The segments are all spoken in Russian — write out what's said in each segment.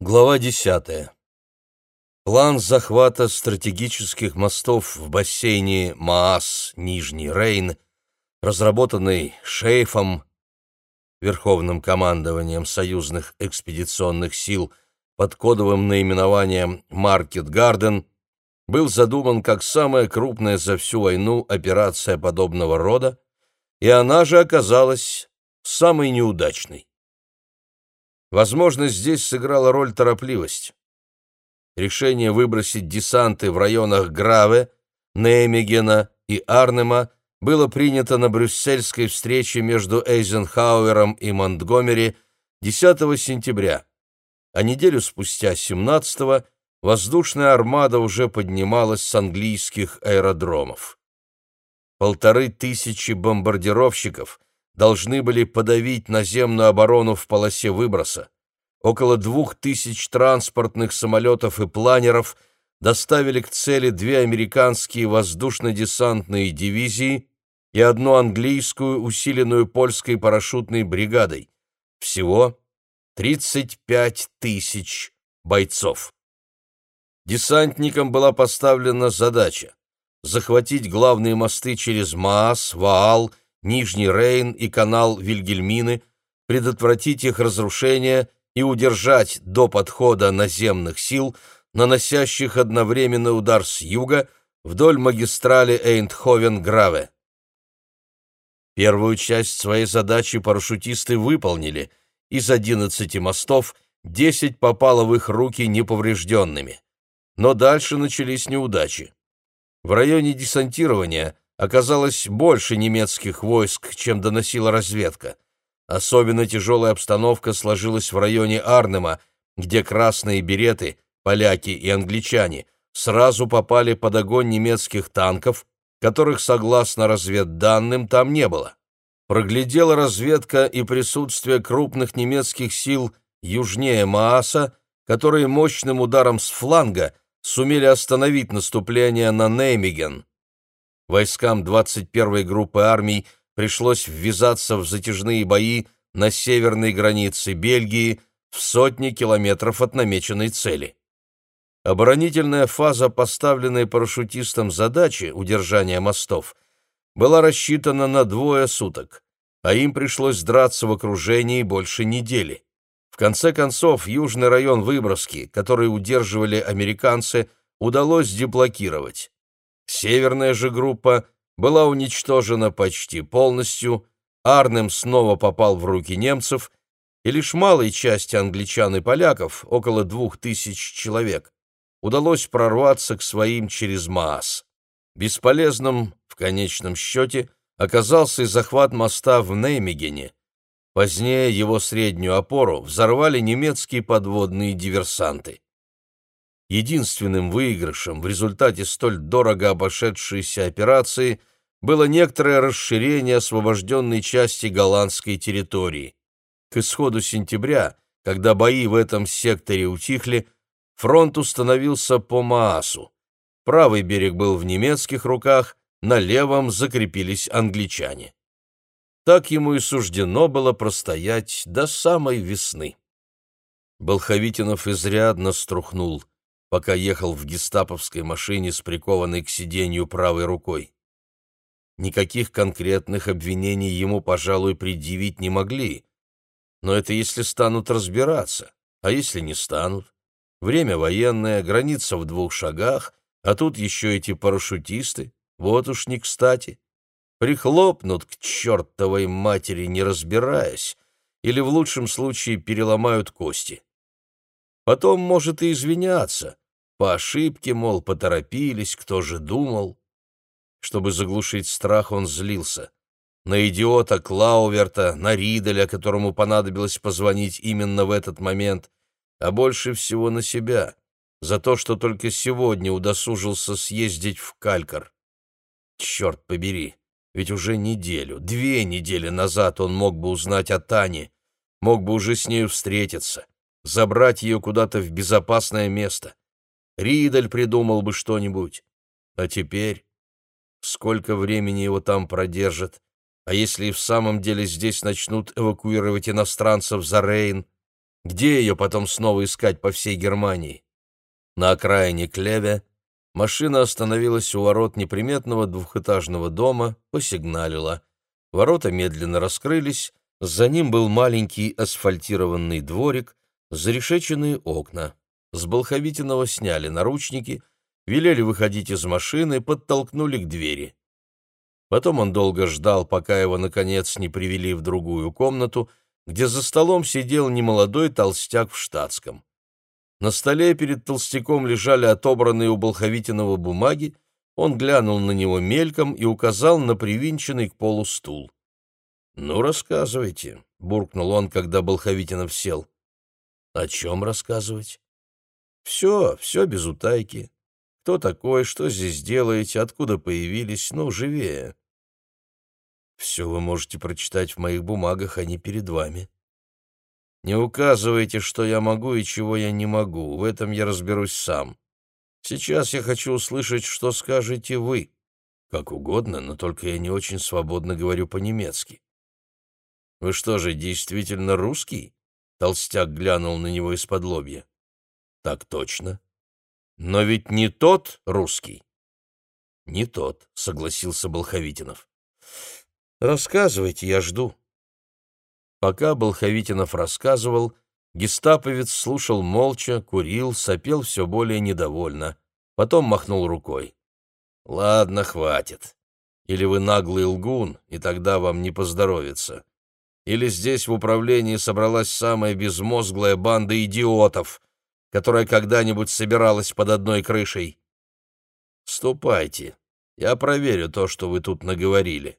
Глава 10. План захвата стратегических мостов в бассейне Маас, Нижний Рейн, разработанный Шейфом, Верховным командованием союзных экспедиционных сил под кодовым наименованием «Маркет Гарден», был задуман как самая крупная за всю войну операция подобного рода, и она же оказалась самой неудачной. Возможно, здесь сыграла роль торопливость. Решение выбросить десанты в районах Граве, Неймегена и Арнема было принято на брюссельской встрече между Эйзенхауэром и Монтгомери 10 сентября, а неделю спустя, 17-го, воздушная армада уже поднималась с английских аэродромов. Полторы тысячи бомбардировщиков должны были подавить наземную оборону в полосе выброса. Около двух тысяч транспортных самолетов и планеров доставили к цели две американские воздушно-десантные дивизии и одну английскую, усиленную польской парашютной бригадой. Всего 35 тысяч бойцов. Десантникам была поставлена задача захватить главные мосты через Маас, Ваал Нижний Рейн и канал Вильгельмины, предотвратить их разрушение и удержать до подхода наземных сил, наносящих одновременно удар с юга вдоль магистрали Эйндховен-Граве. Первую часть своей задачи парашютисты выполнили. Из 11 мостов 10 попало в их руки неповрежденными. Но дальше начались неудачи. В районе десантирования оказалось больше немецких войск, чем доносила разведка. Особенно тяжелая обстановка сложилась в районе Арнема, где красные береты, поляки и англичане, сразу попали под огонь немецких танков, которых, согласно разведданным, там не было. Проглядела разведка и присутствие крупных немецких сил южнее Мааса, которые мощным ударом с фланга сумели остановить наступление на Неймиген. Войскам 21-й группы армий пришлось ввязаться в затяжные бои на северной границе Бельгии в сотни километров от намеченной цели. Оборонительная фаза, поставленной парашютистам задачи удержания мостов, была рассчитана на двое суток, а им пришлось драться в окружении больше недели. В конце концов, южный район Выброски, который удерживали американцы, удалось деблокировать. Северная же группа была уничтожена почти полностью, Арнем снова попал в руки немцев, и лишь малой части англичан и поляков, около двух тысяч человек, удалось прорваться к своим через Маас. Бесполезным, в конечном счете, оказался и захват моста в Неймегене. Позднее его среднюю опору взорвали немецкие подводные диверсанты. Единственным выигрышем в результате столь дорого обошедшейся операции было некоторое расширение освобожденной части голландской территории. К исходу сентября, когда бои в этом секторе утихли, фронт установился по Маасу. Правый берег был в немецких руках, на левом закрепились англичане. Так ему и суждено было простоять до самой весны. Болховитинов изрядно струхнул – пока ехал в гестаповской машине с прикованной к сиденью правой рукой. Никаких конкретных обвинений ему, пожалуй, предъявить не могли. Но это если станут разбираться, а если не станут? Время военное, граница в двух шагах, а тут еще эти парашютисты, вот уж не кстати. Прихлопнут к чертовой матери, не разбираясь, или в лучшем случае переломают кости. Потом может и извиняться. По ошибке, мол, поторопились, кто же думал. Чтобы заглушить страх, он злился. На идиота Клауверта, на Риделя, которому понадобилось позвонить именно в этот момент, а больше всего на себя, за то, что только сегодня удосужился съездить в Калькар. Черт побери, ведь уже неделю, две недели назад он мог бы узнать о Тане, мог бы уже с нею встретиться забрать ее куда-то в безопасное место. Ридель придумал бы что-нибудь. А теперь? Сколько времени его там продержат? А если и в самом деле здесь начнут эвакуировать иностранцев за Рейн? Где ее потом снова искать по всей Германии? На окраине Клеве машина остановилась у ворот неприметного двухэтажного дома, посигналила. Ворота медленно раскрылись, за ним был маленький асфальтированный дворик, зарешеченные окна. С Болховитиного сняли наручники, велели выходить из машины, подтолкнули к двери. Потом он долго ждал, пока его, наконец, не привели в другую комнату, где за столом сидел немолодой толстяк в штатском. На столе перед толстяком лежали отобранные у Болховитиного бумаги, он глянул на него мельком и указал на привинченный к полу стул. «Ну, рассказывайте», — буркнул он, когда Болховитинов сел. «О чем рассказывать?» «Все, все без утайки. Кто такой, что здесь делаете, откуда появились, ну, живее». «Все вы можете прочитать в моих бумагах, а не перед вами». «Не указывайте, что я могу и чего я не могу, в этом я разберусь сам. Сейчас я хочу услышать, что скажете вы. Как угодно, но только я не очень свободно говорю по-немецки». «Вы что же, действительно русский?» Толстяк глянул на него из-под лобья. «Так точно. Но ведь не тот русский». «Не тот», — согласился Болховитинов. «Рассказывайте, я жду». Пока Болховитинов рассказывал, гестаповец слушал молча, курил, сопел все более недовольно. Потом махнул рукой. «Ладно, хватит. Или вы наглый лгун, и тогда вам не поздоровится или здесь в управлении собралась самая безмозглая банда идиотов, которая когда-нибудь собиралась под одной крышей. Ступайте, я проверю то, что вы тут наговорили.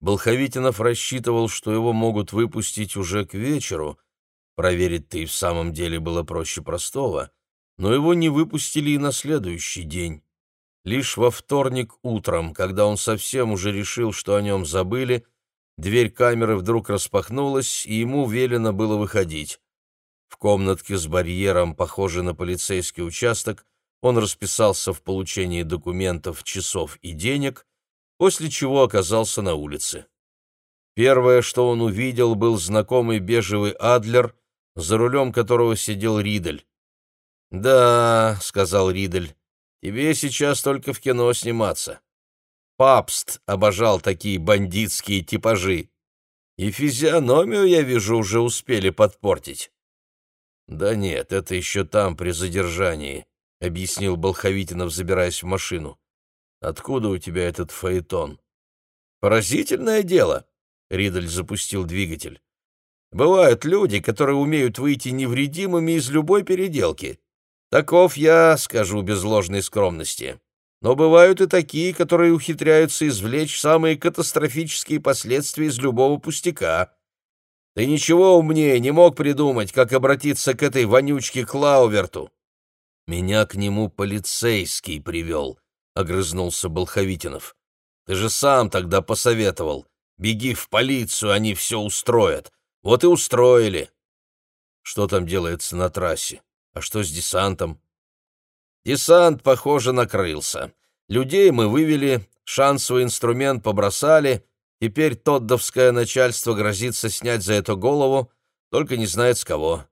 Болховитинов рассчитывал, что его могут выпустить уже к вечеру. Проверить-то и в самом деле было проще простого, но его не выпустили и на следующий день. Лишь во вторник утром, когда он совсем уже решил, что о нем забыли, Дверь камеры вдруг распахнулась, и ему велено было выходить. В комнатке с барьером, похожей на полицейский участок, он расписался в получении документов, часов и денег, после чего оказался на улице. Первое, что он увидел, был знакомый бежевый Адлер, за рулем которого сидел Ридель. «Да», — сказал Ридель, — «тебе сейчас только в кино сниматься. Папст обожал такие бандитские типажи. И физиономию, я вижу, уже успели подпортить. «Да нет, это еще там, при задержании», — объяснил Болховитинов, забираясь в машину. «Откуда у тебя этот фаэтон?» «Поразительное дело», — Ридель запустил двигатель. «Бывают люди, которые умеют выйти невредимыми из любой переделки. Таков я, скажу без ложной скромности но бывают и такие, которые ухитряются извлечь самые катастрофические последствия из любого пустяка. Ты ничего умнее не мог придумать, как обратиться к этой вонючке Клауверту. Меня к нему полицейский привел, — огрызнулся Болховитинов. Ты же сам тогда посоветовал. Беги в полицию, они все устроят. Вот и устроили. Что там делается на трассе? А что с десантом? Десант, похоже, накрылся. Людей мы вывели, шансовый инструмент побросали, теперь тоддовское начальство грозится снять за это голову, только не знает с кого.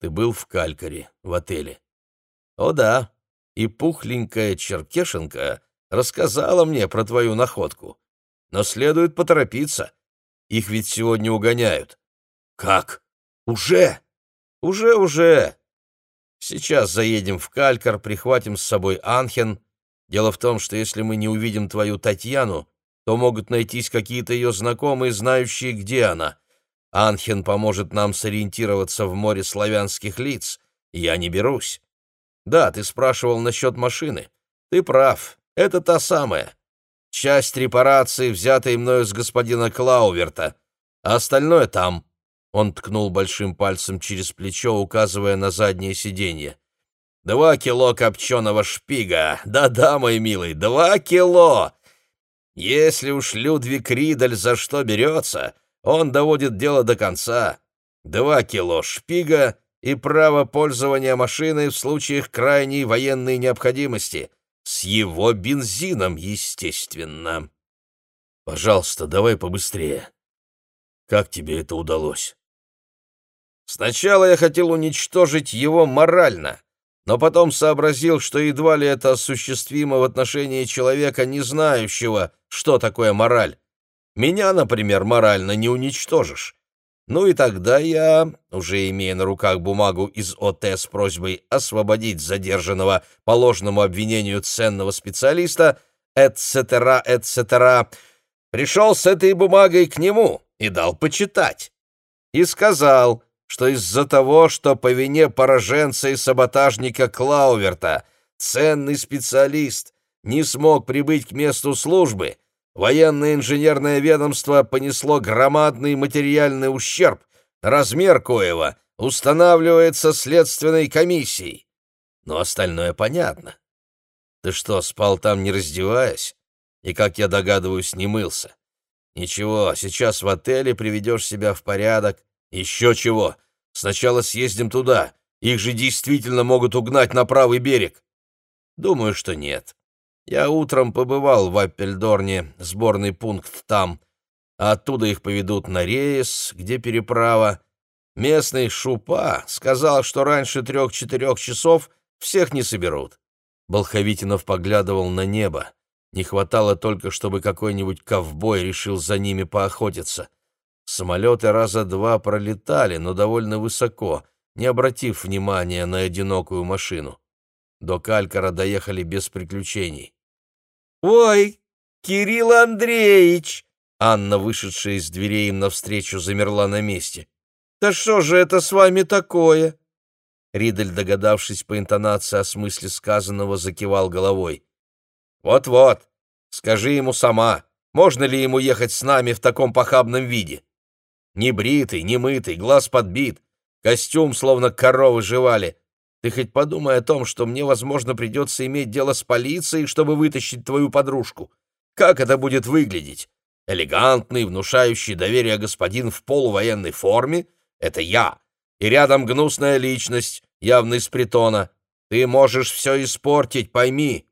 Ты был в Калькаре, в отеле. О да, и пухленькая черкешенка рассказала мне про твою находку. Но следует поторопиться. Их ведь сегодня угоняют. Как? Уже? Уже-уже. Сейчас заедем в Калькар, прихватим с собой Анхен. Дело в том, что если мы не увидим твою Татьяну, то могут найтись какие-то ее знакомые, знающие, где она. Анхен поможет нам сориентироваться в море славянских лиц. Я не берусь. Да, ты спрашивал насчет машины. Ты прав, это та самая. Часть репарации, взятая мною с господина Клауверта, а остальное там. Он ткнул большим пальцем через плечо, указывая на заднее сиденье. «Два кило копченого шпига! Да-да, мой милый, два кило! Если уж Людвиг Ридель за что берется, он доводит дело до конца. Два кило шпига и право пользования машиной в случаях крайней военной необходимости. С его бензином, естественно. Пожалуйста, давай побыстрее. Как тебе это удалось?» Сначала я хотел уничтожить его морально, но потом сообразил, что едва ли это осуществимо в отношении человека, не знающего, что такое мораль. Меня, например, морально не уничтожишь. Ну и тогда я, уже имея на руках бумагу из ОТ с просьбой освободить задержанного по ложному обвинению ценного специалиста, эт-цетера, эт-цетера, пришел с этой бумагой к нему и дал почитать. И сказал, что из-за того, что по вине пораженца и саботажника Клауверта ценный специалист не смог прибыть к месту службы, военное инженерное ведомство понесло громадный материальный ущерб, размер коего устанавливается следственной комиссией. Но остальное понятно. Ты что, спал там не раздеваясь? И, как я догадываюсь, не мылся. Ничего, сейчас в отеле приведешь себя в порядок. Еще чего. Сначала съездим туда. Их же действительно могут угнать на правый берег. Думаю, что нет. Я утром побывал в Аппельдорне, сборный пункт там. А оттуда их поведут на рейс, где переправа. Местный шупа сказал, что раньше трех-четырех часов всех не соберут. Болховитинов поглядывал на небо. Не хватало только, чтобы какой-нибудь ковбой решил за ними поохотиться. Самолеты раза два пролетали, но довольно высоко, не обратив внимания на одинокую машину. До Калькара доехали без приключений. «Ой, Кирилл Андреевич!» Анна, вышедшая из дверей им навстречу, замерла на месте. «Да что же это с вами такое?» Ридель, догадавшись по интонации о смысле сказанного, закивал головой. «Вот-вот, скажи ему сама, можно ли ему ехать с нами в таком похабном виде? Не бритый, не мытый, глаз подбит, костюм словно коровы жевали. Ты хоть подумай о том, что мне, возможно, придется иметь дело с полицией, чтобы вытащить твою подружку. Как это будет выглядеть? Элегантный, внушающий доверие господин в полувоенной форме — это я, и рядом гнусная личность, явно из притона. Ты можешь все испортить, пойми».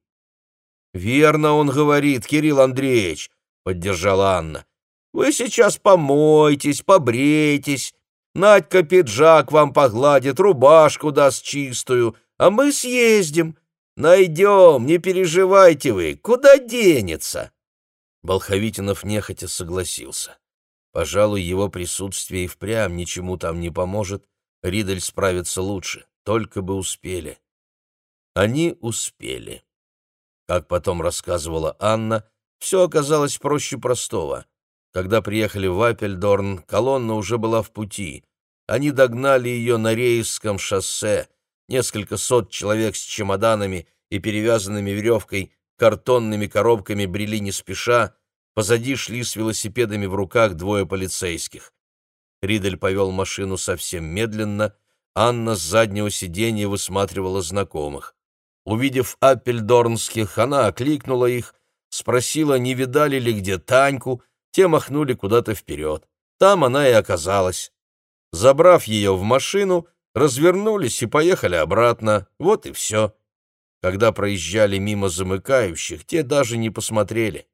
«Верно он говорит, Кирилл Андреевич», — поддержала Анна. «Вы сейчас помойтесь, побрейтесь, Надька пиджак вам погладит, рубашку даст чистую, а мы съездим. Найдем, не переживайте вы, куда денется?» Болховитинов нехотя согласился. Пожалуй, его присутствие и впрямь ничему там не поможет, Ридель справится лучше, только бы успели. Они успели. Как потом рассказывала Анна, все оказалось проще простого. Когда приехали в Апельдорн, колонна уже была в пути. Они догнали ее на Рейском шоссе. Несколько сот человек с чемоданами и перевязанными веревкой картонными коробками брели не спеша, позади шли с велосипедами в руках двое полицейских. Ридель повел машину совсем медленно, Анна с заднего сиденья высматривала знакомых. Увидев аппельдорнских, она окликнула их, спросила, не видали ли где Таньку, те махнули куда-то вперед. Там она и оказалась. Забрав ее в машину, развернулись и поехали обратно, вот и все. Когда проезжали мимо замыкающих, те даже не посмотрели.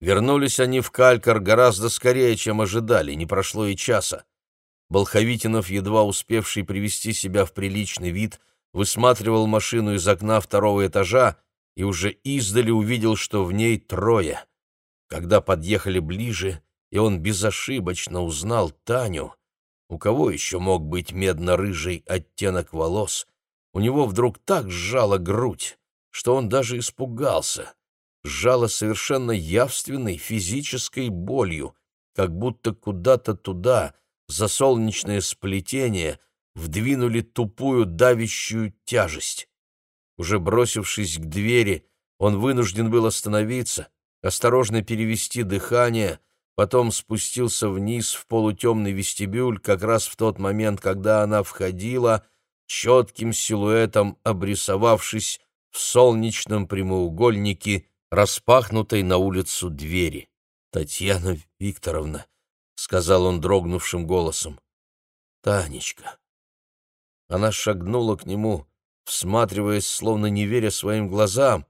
Вернулись они в Калькар гораздо скорее, чем ожидали, не прошло и часа. Болховитинов, едва успевший привести себя в приличный вид, высматривал машину из окна второго этажа и уже издали увидел, что в ней трое. Когда подъехали ближе, и он безошибочно узнал Таню, у кого еще мог быть медно-рыжий оттенок волос, у него вдруг так сжала грудь, что он даже испугался сжало совершенно явственной физической болью, как будто куда-то туда, за солнечное сплетение, вдвинули тупую давящую тяжесть. Уже бросившись к двери, он вынужден был остановиться, осторожно перевести дыхание, потом спустился вниз в полутемный вестибюль как раз в тот момент, когда она входила, четким силуэтом обрисовавшись в солнечном прямоугольнике распахнутой на улицу двери. «Татьяна Викторовна», — сказал он дрогнувшим голосом, — «Танечка». Она шагнула к нему, всматриваясь, словно не веря своим глазам.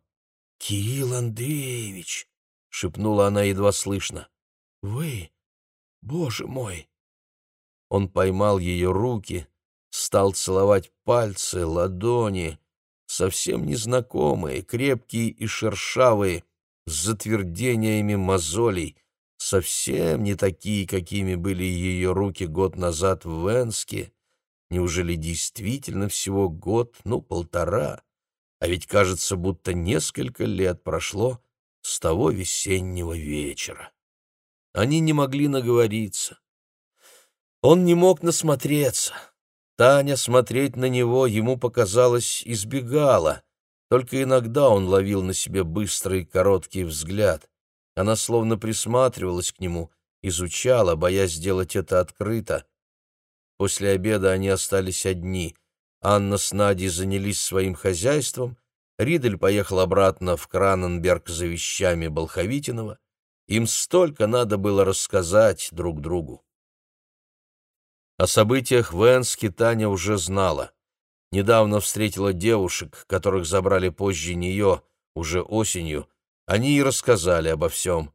«Кирилл Андреевич!» — шепнула она едва слышно. «Вы? Боже мой!» Он поймал ее руки, стал целовать пальцы, ладони, совсем незнакомые, крепкие и шершавые, с затвердениями мозолей, совсем не такие, какими были ее руки год назад в Венске. Неужели действительно всего год, ну, полтора? А ведь кажется, будто несколько лет прошло с того весеннего вечера. Они не могли наговориться. Он не мог насмотреться. Таня смотреть на него ему показалось избегала. Только иногда он ловил на себе быстрый короткий взгляд. Она словно присматривалась к нему, изучала, боясь сделать это открыто. После обеда они остались одни. Анна с Надей занялись своим хозяйством, Ридель поехал обратно в Краненберг за вещами Болховитинова. Им столько надо было рассказать друг другу. О событиях в Энске Таня уже знала. Недавно встретила девушек, которых забрали позже нее, уже осенью. Они и рассказали обо всем.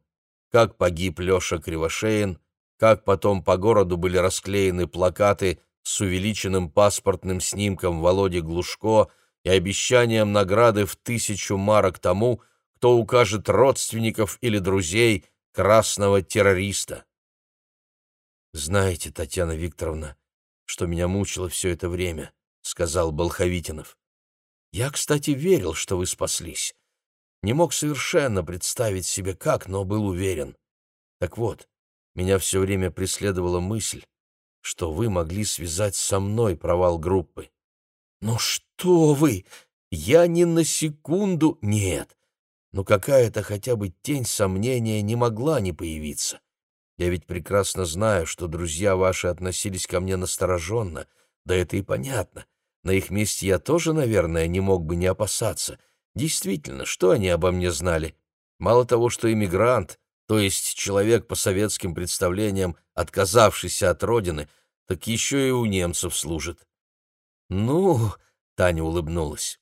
Как погиб Леша Кривошеин, как потом по городу были расклеены плакаты с увеличенным паспортным снимком Володи Глушко и обещанием награды в тысячу марок тому, кто укажет родственников или друзей красного террориста. «Знаете, Татьяна Викторовна, что меня мучило все это время?» — сказал Болховитинов. «Я, кстати, верил, что вы спаслись. Не мог совершенно представить себе как, но был уверен. Так вот, меня все время преследовала мысль, что вы могли связать со мной провал группы. «Ну что вы! Я ни на секунду... Нет! Но какая-то хотя бы тень сомнения не могла не появиться. Я ведь прекрасно знаю, что друзья ваши относились ко мне настороженно, да это и понятно. На их месте я тоже, наверное, не мог бы не опасаться. Действительно, что они обо мне знали? Мало того, что иммигрант, то есть человек по советским представлениям, отказавшийся от родины, так еще и у немцев служит. «Ну...» — Таня улыбнулась.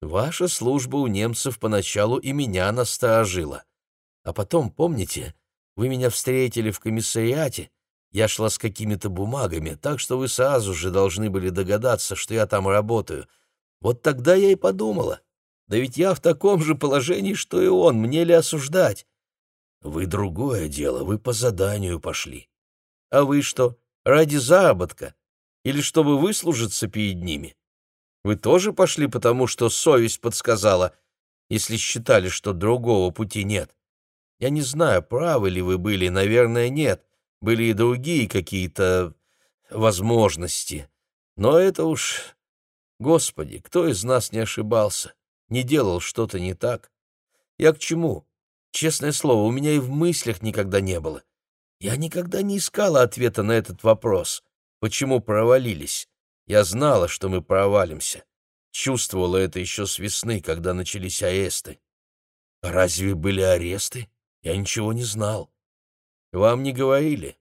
«Ваша служба у немцев поначалу и меня насторожила. А потом, помните, вы меня встретили в комиссариате, я шла с какими-то бумагами, так что вы сразу же должны были догадаться, что я там работаю. Вот тогда я и подумала. Да ведь я в таком же положении, что и он, мне ли осуждать? Вы другое дело, вы по заданию пошли. А вы что, ради заработка? Или чтобы выслужиться перед ними? Вы тоже пошли потому, что совесть подсказала, если считали, что другого пути нет? Я не знаю, правы ли вы были, наверное, нет. Были и другие какие-то возможности. Но это уж... Господи, кто из нас не ошибался, не делал что-то не так? Я к чему? Честное слово, у меня и в мыслях никогда не было. Я никогда не искала ответа на этот вопрос. Почему провалились? Я знала, что мы провалимся. Чувствовала это еще с весны, когда начались аресты. Разве были аресты? Я ничего не знал. Вам не говорили?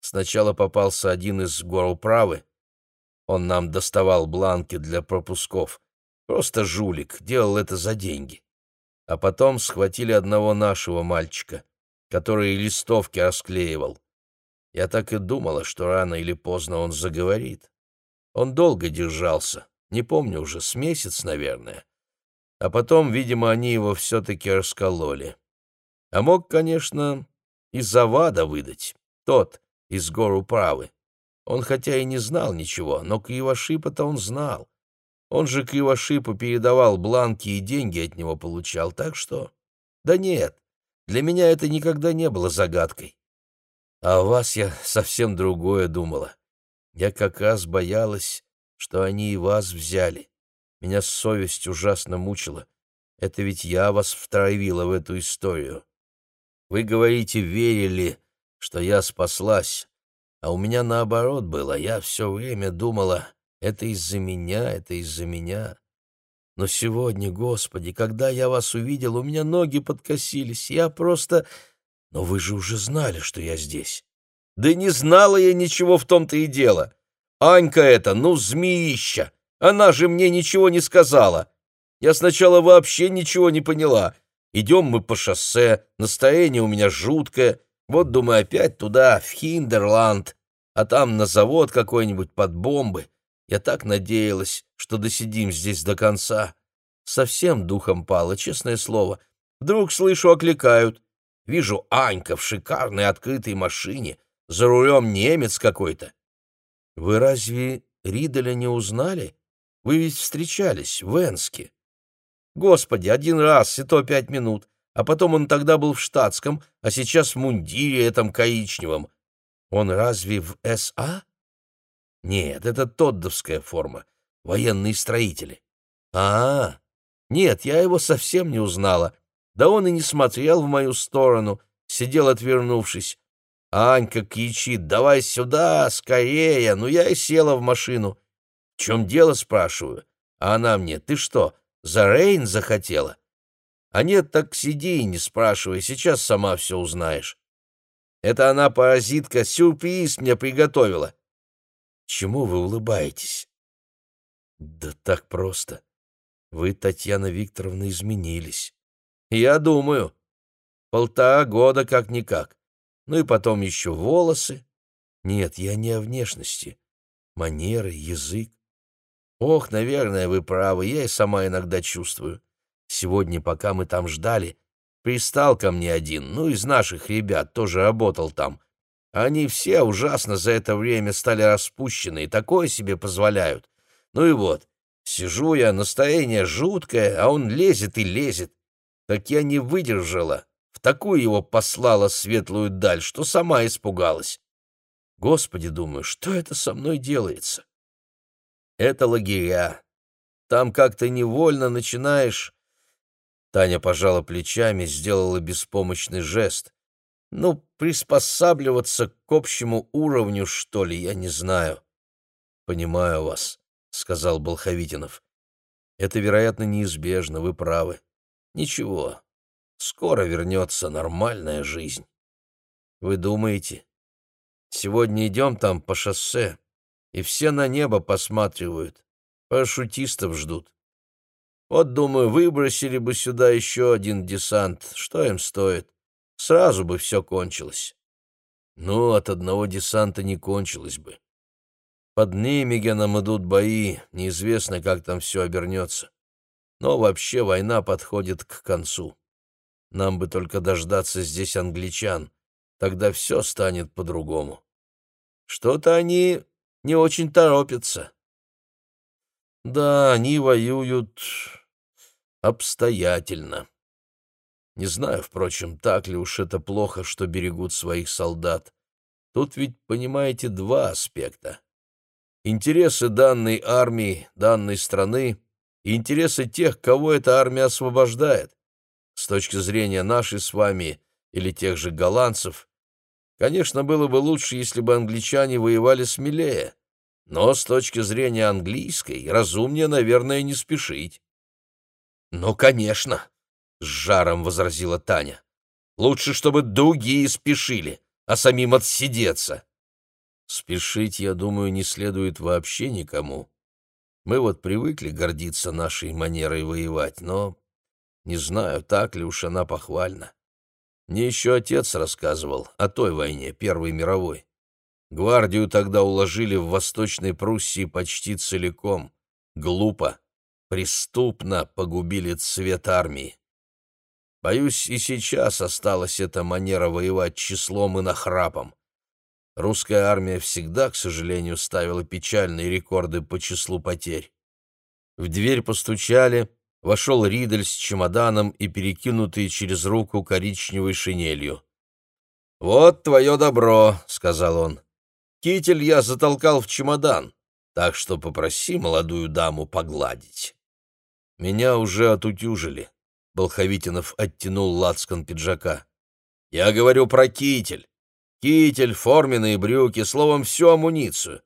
Сначала попался один из горуправы. Он нам доставал бланки для пропусков. Просто жулик, делал это за деньги. А потом схватили одного нашего мальчика, который листовки расклеивал. Я так и думала, что рано или поздно он заговорит. Он долго держался, не помню уже, с месяц, наверное. А потом, видимо, они его все-таки раскололи. А мог, конечно, и Завада выдать, тот из гор управы. Он хотя и не знал ничего, но Кривошипа-то он знал. Он же Кривошипу передавал бланки и деньги от него получал, так что... Да нет, для меня это никогда не было загадкой. А о вас я совсем другое думала. Я как раз боялась, что они и вас взяли. Меня совесть ужасно мучила. Это ведь я вас втравила в эту историю. Вы говорите, верили, что я спаслась, а у меня наоборот было. Я все время думала, это из-за меня, это из-за меня. Но сегодня, Господи, когда я вас увидел, у меня ноги подкосились. Я просто... Но вы же уже знали, что я здесь. Да не знала я ничего в том-то и дело. Анька это, ну, змеища. Она же мне ничего не сказала. Я сначала вообще ничего не поняла. Идем мы по шоссе, настроение у меня жуткое. Вот, думаю, опять туда, в Хиндерланд. а там на завод какой-нибудь под бомбы. Я так надеялась, что досидим здесь до конца. Совсем духом пало, честное слово. Вдруг слышу, окликают. Вижу Анька в шикарной открытой машине, за рулем немец какой-то. Вы разве Риделя не узнали? Вы ведь встречались в Энске. Господи, один раз, и то пять минут. А потом он тогда был в штатском, а сейчас в мундире этом коричневом. Он разве в СА? Нет, это Тоддовская форма. Военные строители. А, -а, -а. нет, я его совсем не узнала. Да он и не смотрел в мою сторону, сидел отвернувшись. Анька кричит, давай сюда, скорее. Ну, я и села в машину. В чем дело, спрашиваю. А она мне, ты что, за Рейн захотела? А нет, так сиди и не спрашивай, сейчас сама все узнаешь. Это она, паразитка, сюрприз мне приготовила. Чему вы улыбаетесь? Да так просто. Вы, Татьяна Викторовна, изменились. Я думаю. Полтора года как-никак. Ну и потом еще волосы. Нет, я не о внешности. Манеры, язык. Ох, наверное, вы правы, я и сама иногда чувствую. Сегодня, пока мы там ждали, пристал ко мне один, ну, из наших ребят, тоже работал там. Они все ужасно за это время стали распущены и такое себе позволяют. Ну и вот, сижу я, настроение жуткое, а он лезет и лезет. Так я не выдержала, в такую его послала светлую даль, что сама испугалась. Господи, думаю, что это со мной делается? Это лагеря. Там как-то невольно начинаешь... Таня пожала плечами, сделала беспомощный жест. Ну, приспосабливаться к общему уровню, что ли, я не знаю. Понимаю вас, сказал Болховитинов. Это, вероятно, неизбежно, вы правы. Ничего, скоро вернется нормальная жизнь. Вы думаете? Сегодня идем там по шоссе, и все на небо посматривают, парашютистов ждут. Вот, думаю, выбросили бы сюда еще один десант, что им стоит? Сразу бы все кончилось. Ну, от одного десанта не кончилось бы. Под Нимигеном идут бои, неизвестно, как там все обернется. Но вообще война подходит к концу. Нам бы только дождаться здесь англичан, тогда все станет по-другому. Что-то они не очень торопятся. Да, они воюют обстоятельно. Не знаю, впрочем, так ли уж это плохо, что берегут своих солдат. Тут ведь, понимаете, два аспекта. Интересы данной армии, данной страны и интересы тех, кого эта армия освобождает. С точки зрения нашей с вами или тех же голландцев, конечно, было бы лучше, если бы англичане воевали смелее. Но с точки зрения английской, разумнее, наверное, не спешить. «Ну, конечно», — с жаром возразила Таня. «Лучше, чтобы другие спешили, а самим отсидеться». Спешить, я думаю, не следует вообще никому. Мы вот привыкли гордиться нашей манерой воевать, но не знаю, так ли уж она похвальна. Мне еще отец рассказывал о той войне, Первой мировой. Гвардию тогда уложили в Восточной Пруссии почти целиком. Глупо, преступно погубили цвет армии. Боюсь, и сейчас осталась эта манера воевать числом и нахрапом. Русская армия всегда, к сожалению, ставила печальные рекорды по числу потерь. В дверь постучали, вошел Ридель с чемоданом и перекинутый через руку коричневой шинелью. «Вот твое добро», — сказал он. Китель я затолкал в чемодан, так что попроси молодую даму погладить. Меня уже отутюжили. Болховитинов оттянул лацкан пиджака. Я говорю про китель. Китель, форменные брюки, словом, всю амуницию.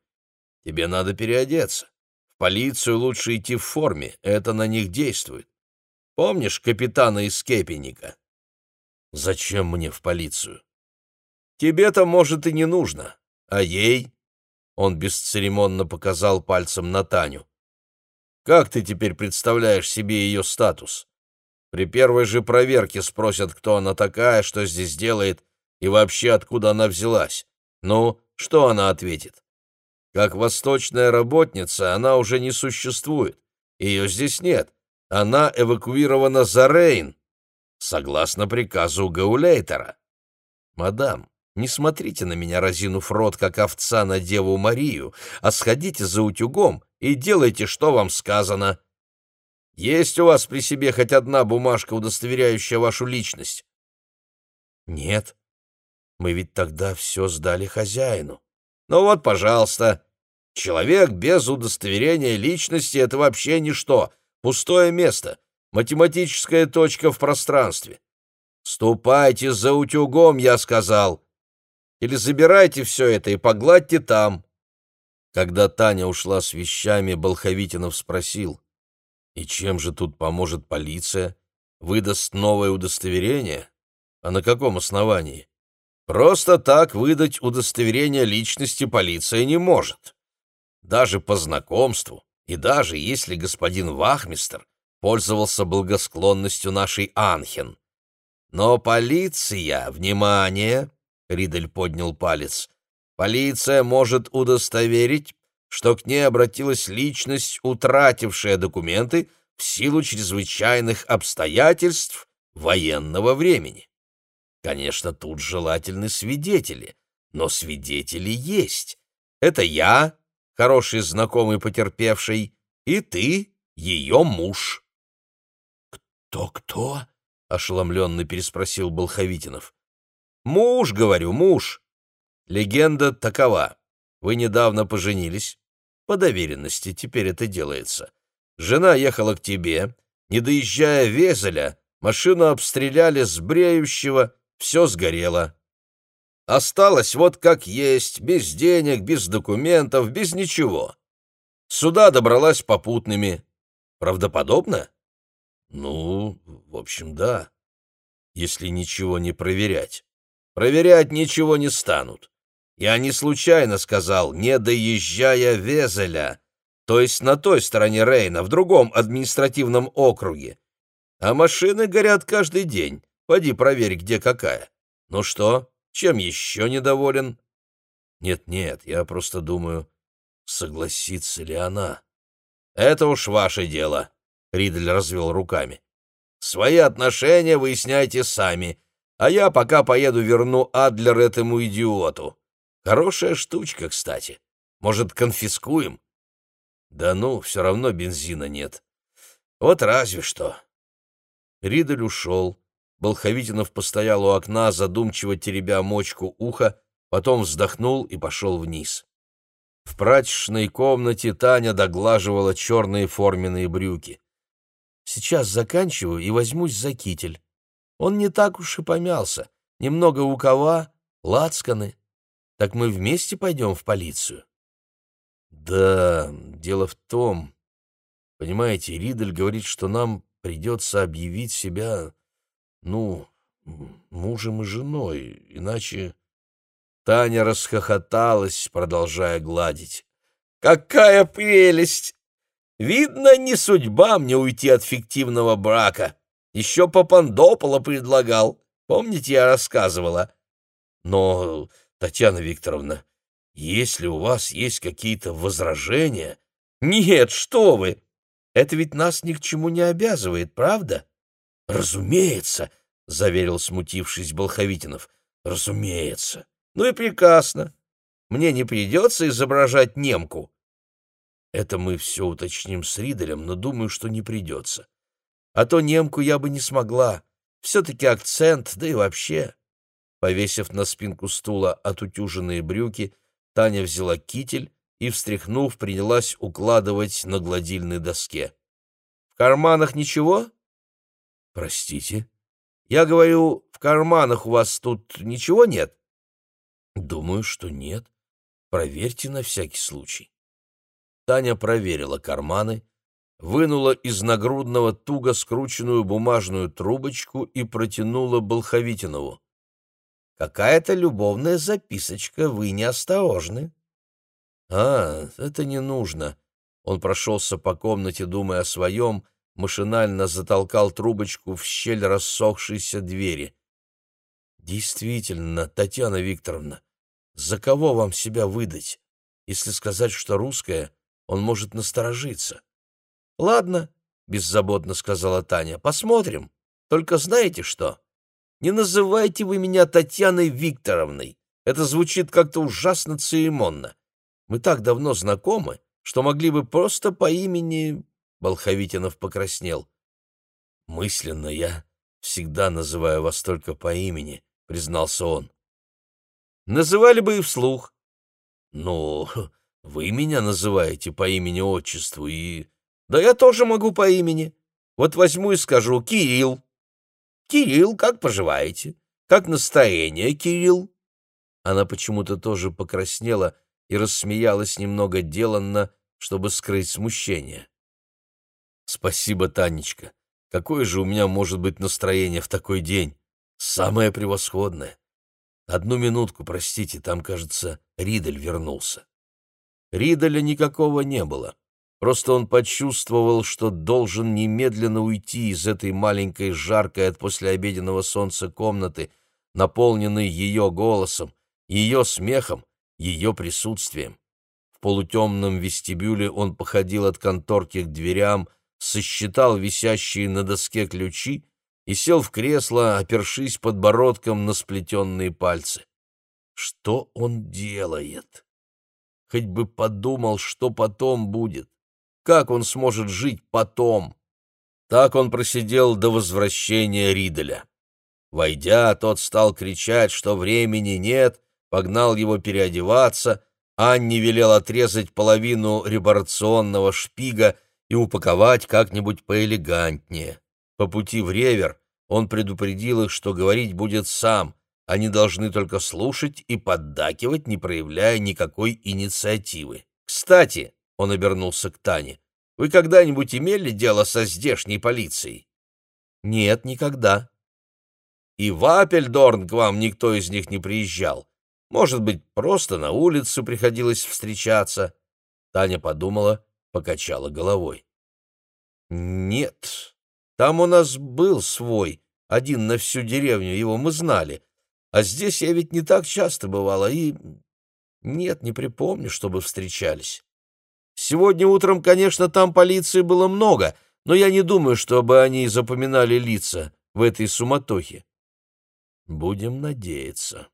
Тебе надо переодеться. В полицию лучше идти в форме, это на них действует. Помнишь капитана из Кепенника? Зачем мне в полицию? Тебе-то, может, и не нужно. А ей? Он бесцеремонно показал пальцем на Таню. Как ты теперь представляешь себе ее статус? При первой же проверке спросят, кто она такая, что здесь делает и вообще откуда она взялась. Ну, что она ответит? Как восточная работница она уже не существует. Ее здесь нет. Она эвакуирована за Рейн, согласно приказу Гаулейтера. Мадам, не смотрите на меня, разинув рот, как овца на Деву Марию, а сходите за утюгом и делайте, что вам сказано. Есть у вас при себе хоть одна бумажка, удостоверяющая вашу личность? Нет. Мы ведь тогда все сдали хозяину. Ну вот, пожалуйста. Человек без удостоверения личности — это вообще ничто, пустое место, математическая точка в пространстве. Ступайте за утюгом, я сказал. Или забирайте все это и погладьте там. Когда Таня ушла с вещами, Болховитинов спросил, «И чем же тут поможет полиция? Выдаст новое удостоверение? А на каком основании?» «Просто так выдать удостоверение личности полиция не может. Даже по знакомству, и даже если господин Вахмистер пользовался благосклонностью нашей Анхен. Но полиция, внимание!» — Ридель поднял палец. Полиция может удостоверить, что к ней обратилась личность, утратившая документы в силу чрезвычайных обстоятельств военного времени. Конечно, тут желательны свидетели, но свидетели есть. Это я, хороший знакомый потерпевший, и ты, ее муж. «Кто-кто?» — ошеломленно переспросил Болховитинов. «Муж, говорю, муж. Легенда такова. Вы недавно поженились. По доверенности теперь это делается. Жена ехала к тебе. Не доезжая Везеля, машину обстреляли с бреющего, все сгорело. Осталось вот как есть, без денег, без документов, без ничего. Сюда добралась попутными. Правдоподобно? Ну, в общем, да. Если ничего не проверять. Проверять ничего не станут. Я не случайно сказал, не доезжая Везеля, то есть на той стороне Рейна, в другом административном округе. А машины горят каждый день. Пойди проверь, где какая. Ну что, чем еще недоволен? Нет-нет, я просто думаю, согласится ли она. Это уж ваше дело, — Ридель развел руками. Свои отношения выясняйте сами, а я пока поеду верну Адлер этому идиоту. Хорошая штучка, кстати. Может, конфискуем? Да ну, все равно бензина нет. Вот разве что. Ридель ушел. Болховитинов постоял у окна, задумчиво теребя мочку уха, потом вздохнул и пошел вниз. В прачечной комнате Таня доглаживала черные форменные брюки. «Сейчас заканчиваю и возьмусь за китель. Он не так уж и помялся. Немного укова, лацканы. Так мы вместе пойдем в полицию?» «Да, дело в том... Понимаете, Ридель говорит, что нам придется объявить себя, ну, мужем и женой, иначе...» Таня расхохоталась, продолжая гладить. «Какая прелесть! Видно, не судьба мне уйти от фиктивного брака. Еще Папандопола предлагал. Помните, я рассказывала? Но Татьяна Викторовна, если у вас есть какие-то возражения... Нет, что вы! Это ведь нас ни к чему не обязывает, правда? Разумеется, — заверил смутившись Болховитинов. Разумеется. Ну и прекрасно. Мне не придется изображать немку. Это мы все уточним с Риделем, но думаю, что не придется. А то немку я бы не смогла. Все-таки акцент, да и вообще. Повесив на спинку стула отутюженные брюки, Таня взяла китель и, встряхнув, принялась укладывать на гладильной доске. «В карманах ничего?» «Простите?» «Я говорю, в карманах у вас тут ничего нет?» «Думаю, что нет. Проверьте на всякий случай». Таня проверила карманы, вынула из нагрудного туго скрученную бумажную трубочку и протянула Болховитинову. Какая-то любовная записочка, вы неосторожны. А, это не нужно. Он прошелся по комнате, думая о своем, машинально затолкал трубочку в щель рассохшейся двери. Действительно, Татьяна Викторовна, за кого вам себя выдать? Если сказать, что русская, он может насторожиться. — Ладно, — беззаботно сказала Таня, — посмотрим. Только знаете что? Не называйте вы меня Татьяной Викторовной. Это звучит как-то ужасно церемонно. Мы так давно знакомы, что могли бы просто по имени...» Болховитинов покраснел. «Мысленно я всегда называю вас только по имени», — признался он. «Называли бы и вслух». «Ну, вы меня называете по имени-отчеству и...» «Да я тоже могу по имени. Вот возьму и скажу Кирилл». «Кирилл, как поживаете? Как настроение, Кирилл?» Она почему-то тоже покраснела и рассмеялась немного деланно, чтобы скрыть смущение. «Спасибо, Танечка. Какое же у меня может быть настроение в такой день? Самое превосходное. Одну минутку, простите, там, кажется, Ридель вернулся». Риделя никакого не было. Просто он почувствовал, что должен немедленно уйти из этой маленькой жаркой от послеобеденного солнца комнаты, наполненной ее голосом, ее смехом, ее присутствием. В полутемном вестибюле он походил от конторки к дверям, сосчитал висящие на доске ключи и сел в кресло, опершись подбородком на сплетенные пальцы. Что он делает? Хоть бы подумал, что потом будет. Как он сможет жить потом? Так он просидел до возвращения Риделя. Войдя, тот стал кричать, что времени нет, погнал его переодеваться, Анне велел отрезать половину репарационного шпига и упаковать как-нибудь поэлегантнее. По пути в ревер он предупредил их, что говорить будет сам, они должны только слушать и поддакивать, не проявляя никакой инициативы. «Кстати», — он обернулся к Тане, — «вы когда-нибудь имели дело со здешней полицией?» «Нет, никогда». «И в Апельдорн к вам никто из них не приезжал?» Может быть, просто на улице приходилось встречаться. Таня подумала, покачала головой. Нет, там у нас был свой, один на всю деревню, его мы знали. А здесь я ведь не так часто бывала, и... Нет, не припомню, чтобы встречались. Сегодня утром, конечно, там полиции было много, но я не думаю, чтобы они запоминали лица в этой суматохе. Будем надеяться.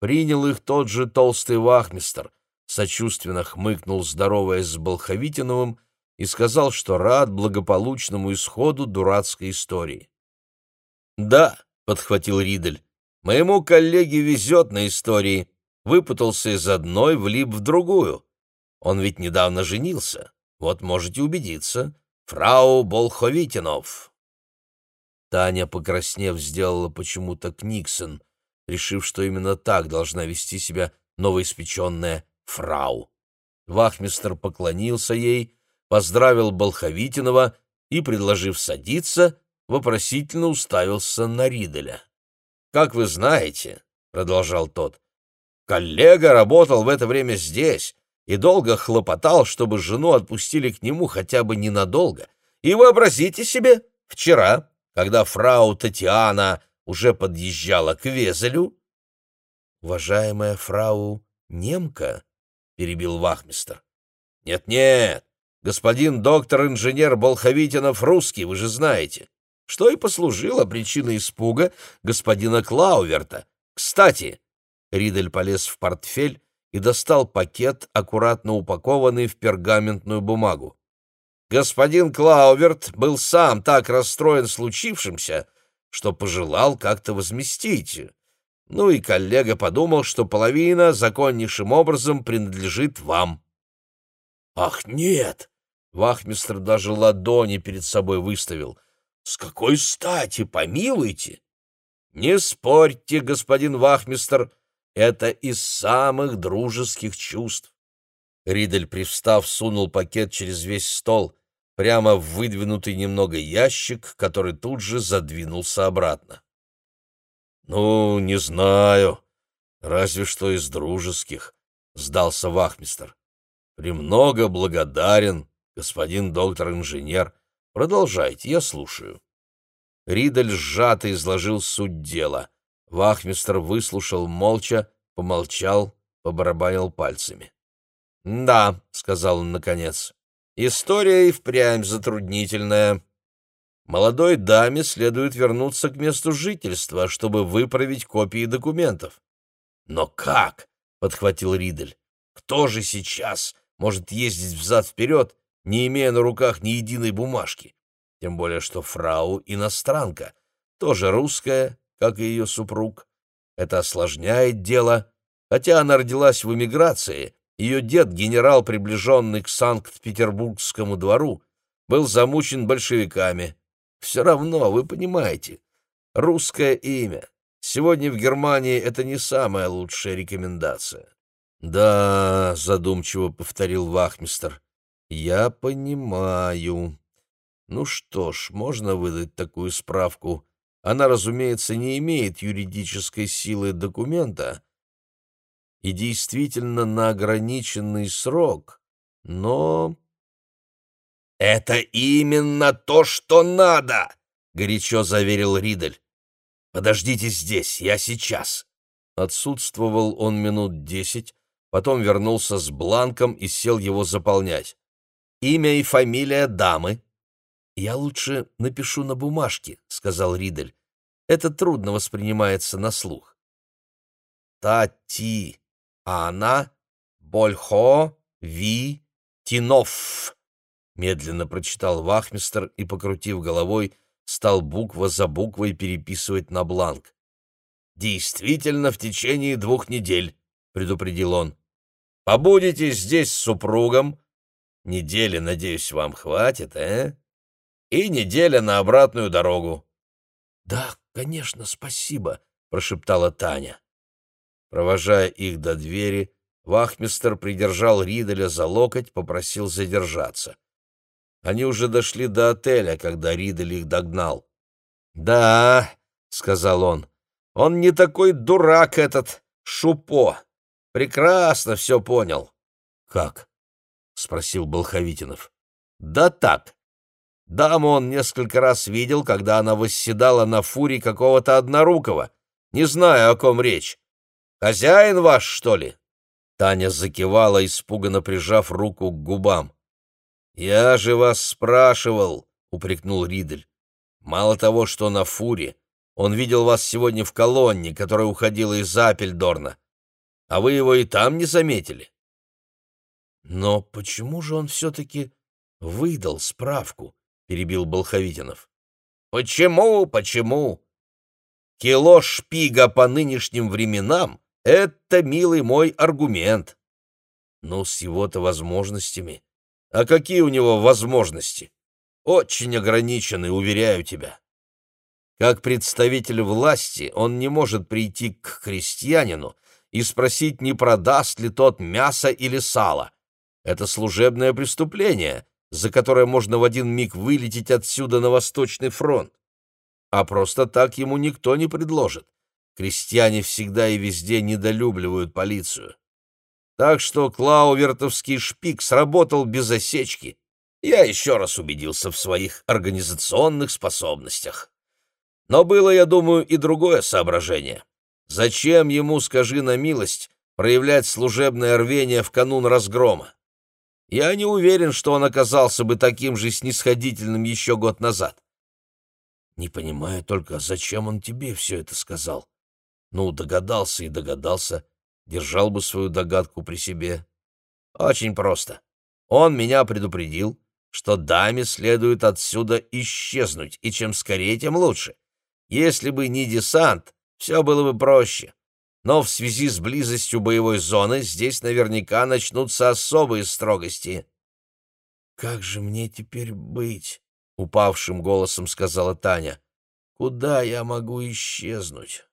Принял их тот же толстый вахмистр, сочувственно хмыкнул, здороваясь с Болховитиновым, и сказал, что рад благополучному исходу дурацкой истории. «Да», — подхватил Ридель, — «моему коллеге везет на истории. Выпутался из одной, влип в другую. Он ведь недавно женился. Вот можете убедиться. Фрау Болховитинов». Таня, покраснев, сделала почему-то Книксон, решив, что именно так должна вести себя новоиспеченная фрау. Вахмистр поклонился ей, поздравил Болховитинова и, предложив садиться, вопросительно уставился на Риделя. «Как вы знаете», — продолжал тот, — «коллега работал в это время здесь и долго хлопотал, чтобы жену отпустили к нему хотя бы ненадолго. И вообразите себе, вчера, когда фрау Татьяна уже подъезжала к Везелю. «Уважаемая фрау немка?» — перебил вахмистр. «Нет-нет, господин доктор-инженер Болховитинов русский, вы же знаете, что и послужило причиной испуга господина Клауверта. Кстати...» Ридель полез в портфель и достал пакет, аккуратно упакованный в пергаментную бумагу. Господин Клауверт был сам так расстроен случившимся, что пожелал как-то возместить. Ну и коллега подумал, что половина законнейшим образом принадлежит вам. «Ах, нет!» — вахмистр даже ладони перед собой выставил. «С какой стати, помилуйте!» «Не спорьте, господин вахмистр, это из самых дружеских чувств». Ридель, привстав, сунул пакет через весь стол прямо в выдвинутый немного ящик, который тут же задвинулся обратно. «Ну, не знаю. Разве что из дружеских», — сдался вахмистер. «Премного благодарен, господин доктор-инженер. Продолжайте, я слушаю». Ридель сжато изложил суть дела. Вахмистер выслушал молча, помолчал, побарабанил пальцами. «Да», — сказал он наконец, — «история и впрямь затруднительная. Молодой даме следует вернуться к месту жительства, чтобы выправить копии документов». «Но как?» — подхватил Ридель. «Кто же сейчас может ездить взад-вперед, не имея на руках ни единой бумажки? Тем более, что фрау — иностранка, тоже русская, как и ее супруг. Это осложняет дело. Хотя она родилась в эмиграции, ее дед, генерал, приближенный к Санкт-Петербургскому двору, был замучен большевиками. Все равно, вы понимаете, русское имя. Сегодня в Германии это не самая лучшая рекомендация. «Да», — задумчиво повторил вахмистер, — «я понимаю. Ну что ж, можно выдать такую справку. Она, разумеется, не имеет юридической силы документа и действительно на ограниченный срок, но...» «Это именно то, что надо!» — горячо заверил Ридель. «Подождите здесь, я сейчас». Отсутствовал он минут десять, потом вернулся с бланком и сел его заполнять. «Имя и фамилия дамы?» «Я лучше напишу на бумажке», — сказал Ридель. «Это трудно воспринимается на слух». «Тати, она, Больхо, Ви, Тинов», — медленно прочитал вахмистер и, покрутив головой, стал буква за буквой переписывать на бланк. «Действительно, в течение двух недель», — предупредил он. «Побудете здесь с супругом. Недели, надеюсь, вам хватит, э? И неделя на обратную дорогу». «Да, конечно, спасибо», — прошептала Таня. Провожая их до двери, вахмистер придержал Риделя за локоть, попросил задержаться. Они уже дошли до отеля, когда Ридель их догнал. «Да», — сказал он, — «он не такой дурак этот Шупо. Прекрасно все понял». «Как?» — спросил Болховитинов. «Да так. Даму он несколько раз видел, когда она восседала на фуре какого-то однорукого. Не знаю, о ком речь. Хозяин ваш, что ли?» Таня закивала, испуганно прижав руку к губам. «Я же вас спрашивал», — упрекнул Ридель. «Мало того, что на фуре, он видел вас сегодня в колонне, которая уходила из Апельдорна. А вы его и там не заметили?» «Но почему же он все-таки выдал справку?» — перебил Болховитинов. «Почему, почему? Кило шпига по нынешним временам — это, милый мой, аргумент. Ну, с его-то возможностями а какие у него возможности? Очень ограничены, уверяю тебя. Как представитель власти он не может прийти к крестьянину и спросить, не продаст ли тот мясо или сало. Это служебное преступление, за которое можно в один миг вылететь отсюда на Восточный фронт. А просто так ему никто не предложит. Крестьяне всегда и везде недолюбливают полицию. Так что клаувертовский шпик сработал без осечки. Я еще раз убедился в своих организационных способностях. Но было, я думаю, и другое соображение. Зачем ему, скажи на милость, проявлять служебное рвение в канун разгрома? Я не уверен, что он оказался бы таким же снисходительным еще год назад. Не понимаю только, зачем он тебе все это сказал. Ну, догадался и догадался держал бы свою догадку при себе. Очень просто. Он меня предупредил, что даме следует отсюда исчезнуть, и чем скорее, тем лучше. Если бы не десант, все было бы проще. Но в связи с близостью боевой зоны здесь наверняка начнутся особые строгости. «Как же мне теперь быть?» — упавшим голосом сказала Таня. «Куда я могу исчезнуть?»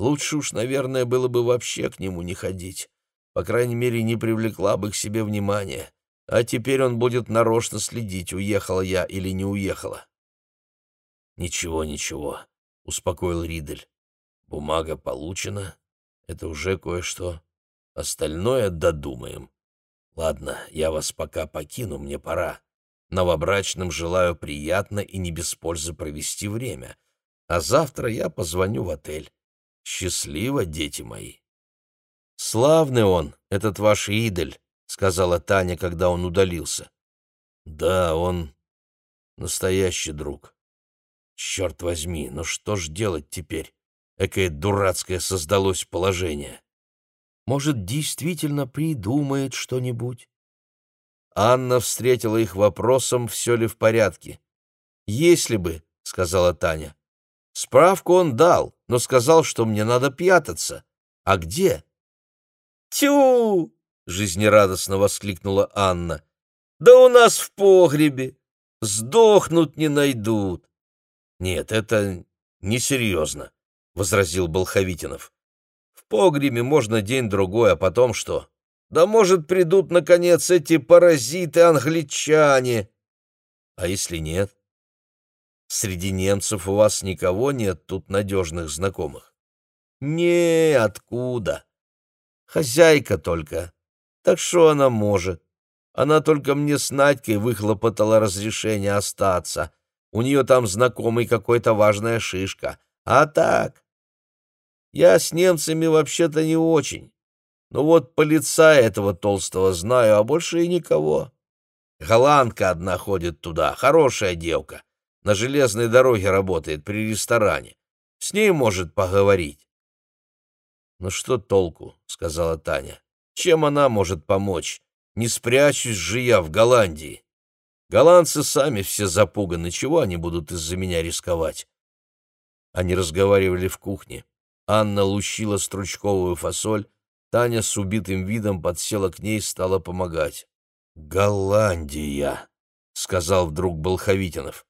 Лучше уж, наверное, было бы вообще к нему не ходить. По крайней мере, не привлекла бы к себе внимания. А теперь он будет нарочно следить, уехала я или не уехала. «Ничего, ничего», — успокоил Ридель. «Бумага получена. Это уже кое-что. Остальное додумаем. Ладно, я вас пока покину, мне пора. Новобрачным желаю приятно и не без пользы провести время. А завтра я позвоню в отель. Счастливо, дети мои! «Славный он, этот ваш идоль», — сказала Таня, когда он удалился. «Да, он настоящий друг. Черт возьми, ну что ж делать теперь? Экое дурацкое создалось положение. Может, действительно придумает что-нибудь?» Анна встретила их вопросом, все ли в порядке. «Если бы», — сказала Таня. «Справку он дал, но сказал, что мне надо пятаться. А где?» «Тю!» — жизнерадостно воскликнула Анна. «Да у нас в погребе! Сдохнуть не найдут!» «Нет, это несерьезно», — возразил Болховитинов. «В погребе можно день-другой, а потом что? Да, может, придут, наконец, эти паразиты-англичане!» «А если нет? Среди немцев у вас никого нет тут надежных знакомых?» «Не, откуда?» Хозяйка только. Так что она может? Она только мне с Надькой выхлопотала разрешение остаться. У нее там знакомый какой-то важная шишка. А так... Я с немцами вообще-то не очень. Ну вот полицая этого толстого знаю, а больше и никого. Голландка одна ходит туда, хорошая девка. На железной дороге работает, при ресторане. С ней может поговорить. «Ну что толку?» — сказала Таня. «Чем она может помочь? Не спрячусь же я в Голландии. Голландцы сами все запуганы, чего они будут из-за меня рисковать?» Они разговаривали в кухне. Анна лущила стручковую фасоль, Таня с убитым видом подсела к ней и стала помогать. «Голландия», — сказал вдруг Болховитинов.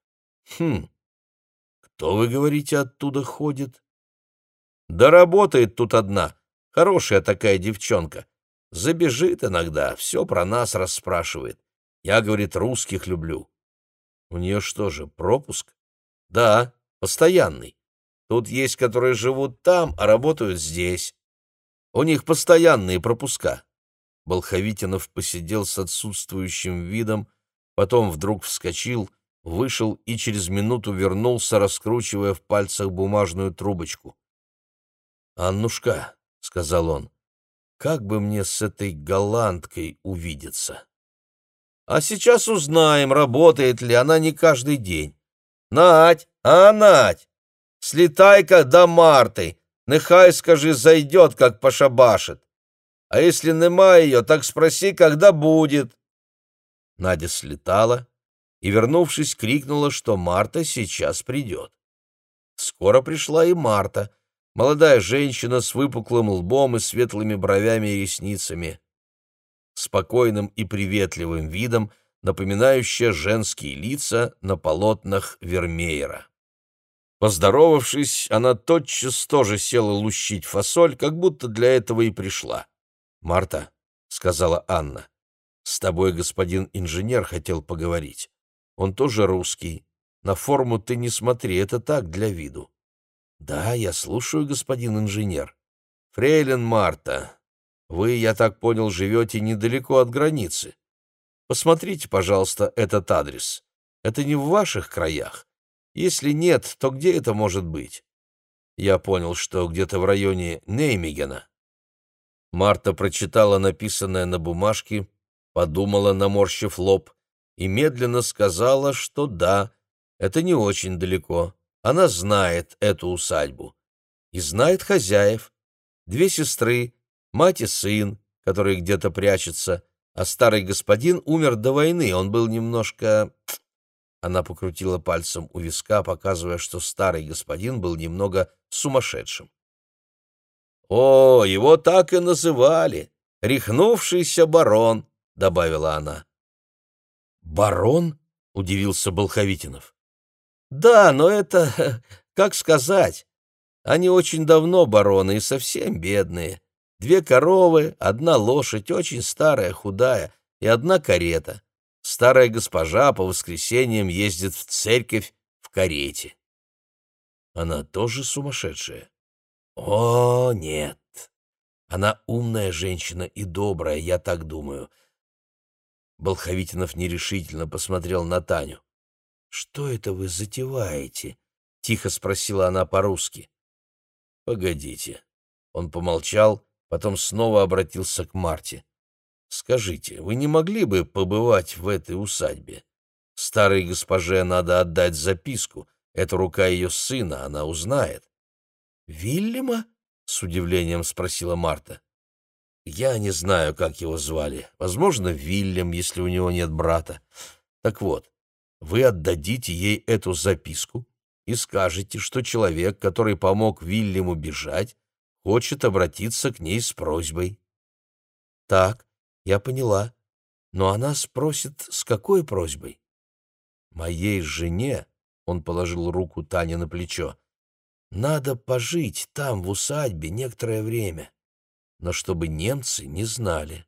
«Хм, кто, вы говорите, оттуда ходит?» Да работает тут одна, хорошая такая девчонка. Забежит иногда, все про нас расспрашивает. Я, говорит, русских люблю. У нее что же, пропуск? Да, постоянный. Тут есть, которые живут там, а работают здесь. У них постоянные пропуска. Болховитинов посидел с отсутствующим видом, потом вдруг вскочил, вышел и через минуту вернулся, раскручивая в пальцах бумажную трубочку. «Аннушка», — сказал он, — «как бы мне с этой голландкой увидеться?» «А сейчас узнаем, работает ли она не каждый день. Надь, а, Надь, слетай-ка до Марты, нехай, скажи, зайдет, как пошабашит. А если нема ее, так спроси, когда будет». Надя слетала и, вернувшись, крикнула, что Марта сейчас придет. Скоро пришла и Марта — молодая женщина с выпуклым лбом и светлыми бровями и ресницами, спокойным и приветливым видом, напоминающая женские лица на полотнах Вермеера. Поздоровавшись, она тотчас тоже села лущить фасоль, как будто для этого и пришла. «Марта», — сказала Анна, — «с тобой господин инженер хотел поговорить. Он тоже русский. На форму ты не смотри, это так, для виду». «Да, я слушаю, господин инженер. Фрейлин Марта, вы, я так понял, живете недалеко от границы. Посмотрите, пожалуйста, этот адрес. Это не в ваших краях? Если нет, то где это может быть?» Я понял, что где-то в районе Неймигена. Марта прочитала написанное на бумажке, подумала, наморщив лоб, и медленно сказала, что да, это не очень далеко. Она знает эту усадьбу. И знает хозяев. Две сестры, мать и сын, которые где-то прячутся, а старый господин умер до войны, он был немножко... Она покрутила пальцем у виска, показывая, что старый господин был немного сумасшедшим. «О, его так и называли! Рехнувшийся барон!» — добавила она. «Барон?» — удивился Болховитинов. Да, но это, как сказать, они очень давно бароны и совсем бедные. Две коровы, одна лошадь, очень старая, худая, и одна карета. Старая госпожа по воскресеньям ездит в церковь в карете. Она тоже сумасшедшая? О, нет. Она умная женщина и добрая, я так думаю. Болховитинов нерешительно посмотрел на Таню. «Что это вы затеваете?» — тихо спросила она по-русски. «Погодите». Он помолчал, Потом снова обратился к Марте. «Скажите, вы не могли бы побывать в этой усадьбе? Старой госпоже надо отдать записку. Это рука ее сына, она узнает». «Вильяма?» — с удивлением спросила Марта. «Я не знаю, как его звали. Возможно, Вильям, если у него нет брата. Так вот, вы отдадите ей эту записку и скажете, что человек, который помог Вильяму бежать, хочет обратиться к ней с просьбой. Так, я поняла. Но она спросит, с какой просьбой? Моей жене, он положил руку Тане на плечо, надо пожить там, в усадьбе, некоторое время, но чтобы немцы не знали.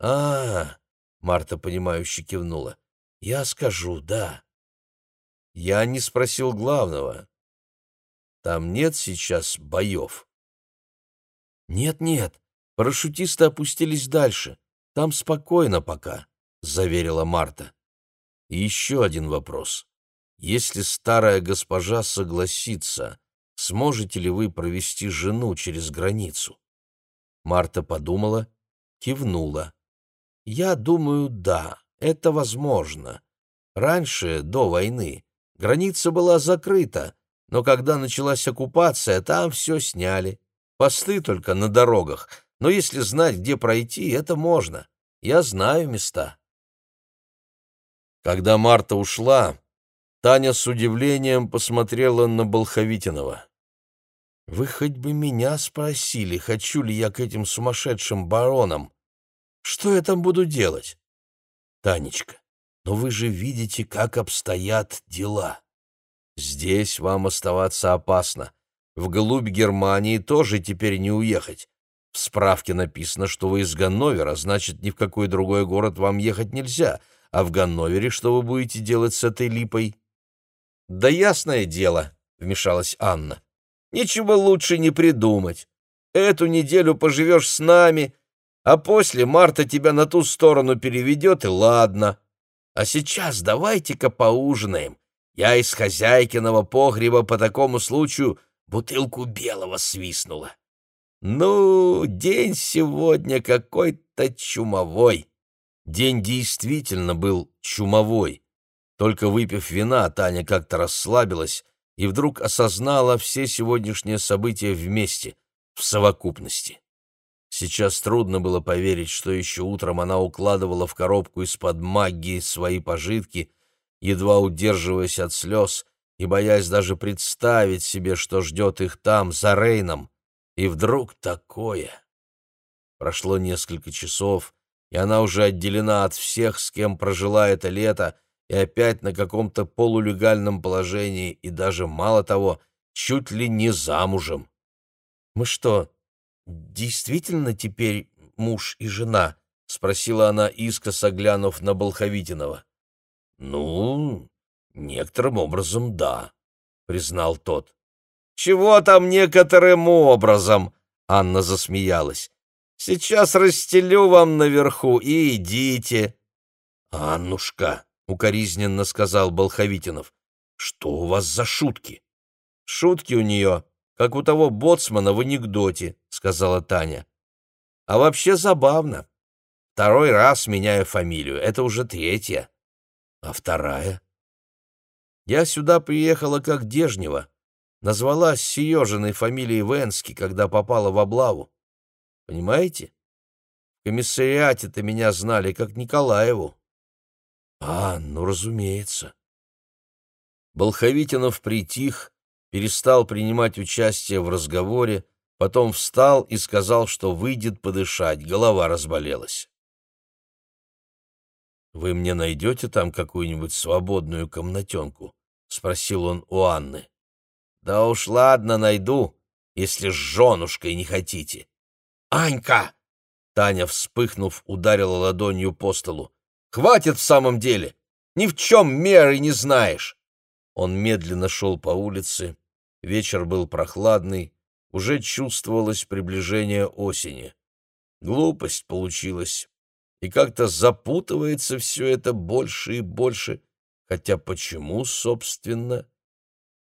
А, -а, -а Марта понимающе кивнула. Я скажу, да. Я не спросил главного. Там нет сейчас боев. «Нет-нет, парашютисты опустились дальше. Там спокойно пока», — заверила Марта. И еще один вопрос. Если старая госпожа согласится, сможете ли вы провести жену через границу? Марта подумала, кивнула. «Я думаю, да, это возможно. Раньше, до войны, граница была закрыта, но когда началась оккупация, там все сняли. Посты только на дорогах, но если знать, где пройти, это можно. Я знаю места. Когда Марта ушла, Таня с удивлением посмотрела на Болховитинова. «Вы хоть бы меня спросили, хочу ли я к этим сумасшедшим баронам. Что я там буду делать?» «Танечка, но вы же видите, как обстоят дела. Здесь вам оставаться опасно. Вглубь Германии тоже теперь не уехать. В справке написано, что вы из Ганновера, значит, ни в какой другой город вам ехать нельзя. А в Ганновере что вы будете делать с этой липой? Да ясное дело, вмешалась Анна. Ничего лучше не придумать. Эту неделю поживешь с нами, а после Марта тебя на ту сторону переведет, и ладно. А сейчас давайте-ка поужинаем. Я из хозяйкиного погреба по такому случаю бутылку белого свистнула. Ну, день сегодня какой-то чумовой. День действительно был чумовой. Только выпив вина, Таня как-то расслабилась и вдруг осознала все сегодняшние события вместе, в совокупности. Сейчас трудно было поверить, что еще утром она укладывала в коробку из-под магии свои пожитки, едва удерживаясь от слез, и боясь даже представить себе, что ждет их там, за Рейном. И вдруг такое. Прошло несколько часов, и она уже отделена от всех, с кем прожила это лето, и опять на каком-то полулегальном положении, и даже, мало того, чуть ли не замужем. «Мы что, действительно теперь муж и жена?» — спросила она, искоса глянув на Болховитинова. «Ну, «Некоторым образом, да», — признал тот. «Чего там некоторым образом?» — Анна засмеялась. «Сейчас расстелю вам наверху и идите». «Аннушка», — укоризненно сказал Болховитинов, — «что у вас за шутки?» «Шутки у нее, как у того боцмана в анекдоте», — сказала Таня. «А вообще забавно. Второй раз меняю фамилию, это уже третья. А вторая?» Я сюда приехала как Дежнева, назвалась Сережиной фамилией Венски, когда попала в облаву. Понимаете? В комиссариате-то меня знали как Николаеву. А, ну, разумеется. Болховитинов притих, перестал принимать участие в разговоре, потом встал и сказал, что выйдет подышать, голова разболелась. «Вы мне найдете там какую-нибудь свободную комнатенку?» — спросил он у Анны. «Да уж ладно, найду, если с женушкой не хотите». «Анька!» — Таня, вспыхнув, ударила ладонью по столу. «Хватит в самом деле! Ни в чем меры не знаешь!» Он медленно шел по улице. Вечер был прохладный, уже чувствовалось приближение осени. Глупость получилась, и как-то запутывается все это больше и больше, Хотя почему, собственно?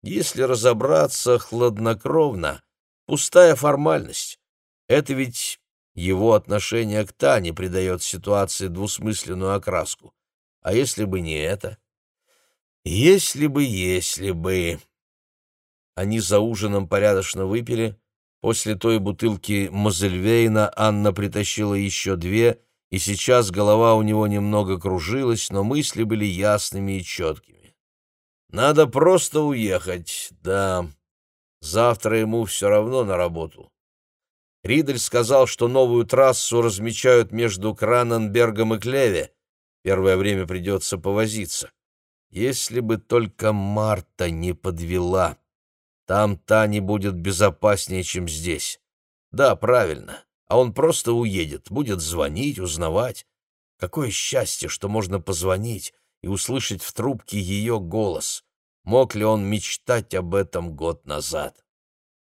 Если разобраться хладнокровно, пустая формальность. Это ведь его отношение к Тане придает ситуации двусмысленную окраску. А если бы не это? Если бы, если бы... Они за ужином порядочно выпили. После той бутылки Мозельвейна Анна притащила еще две, и сейчас голова у него немного кружилась, но мысли были ясными и четкими. Надо просто уехать, да. Завтра ему все равно на работу. Ридель сказал, что новую трассу размечают между Краненбергом и Клеве. Первое время придется повозиться. Если бы только Марта не подвела. Там Тане будет безопаснее, чем здесь. Да, правильно. А он просто уедет, будет звонить, узнавать. Какое счастье, что можно позвонить и услышать в трубке ее голос. Мог ли он мечтать об этом год назад?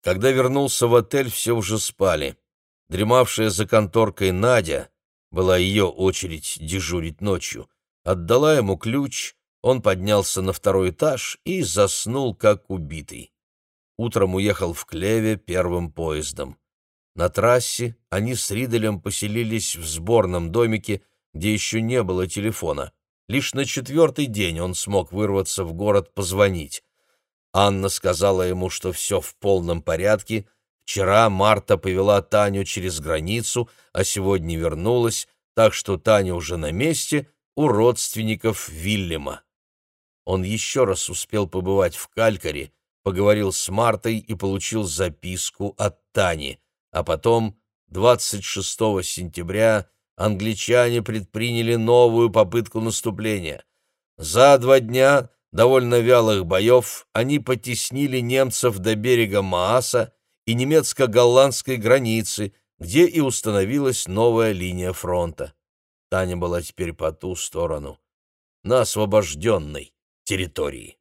Когда вернулся в отель, все уже спали. Дремавшая за конторкой Надя, была ее очередь дежурить ночью, отдала ему ключ, он поднялся на второй этаж и заснул, как убитый. Утром уехал в Клеве первым поездом. На трассе они с Риделем поселились в сборном домике, где еще не было телефона. Лишь на четвертый день он смог вырваться в город позвонить. Анна сказала ему, что все в полном порядке. Вчера Марта повела Таню через границу, а сегодня вернулась, так что Таня уже на месте у родственников Вильяма. Он еще раз успел побывать в Калькаре, поговорил с Мартой и получил записку от Тани, а потом, 26 сентября, англичане предприняли новую попытку наступления. За два дня довольно вялых боев они потеснили немцев до берега Мааса и немецко-голландской границы, где и установилась новая линия фронта. Таня была теперь по ту сторону, на освобожденной территории.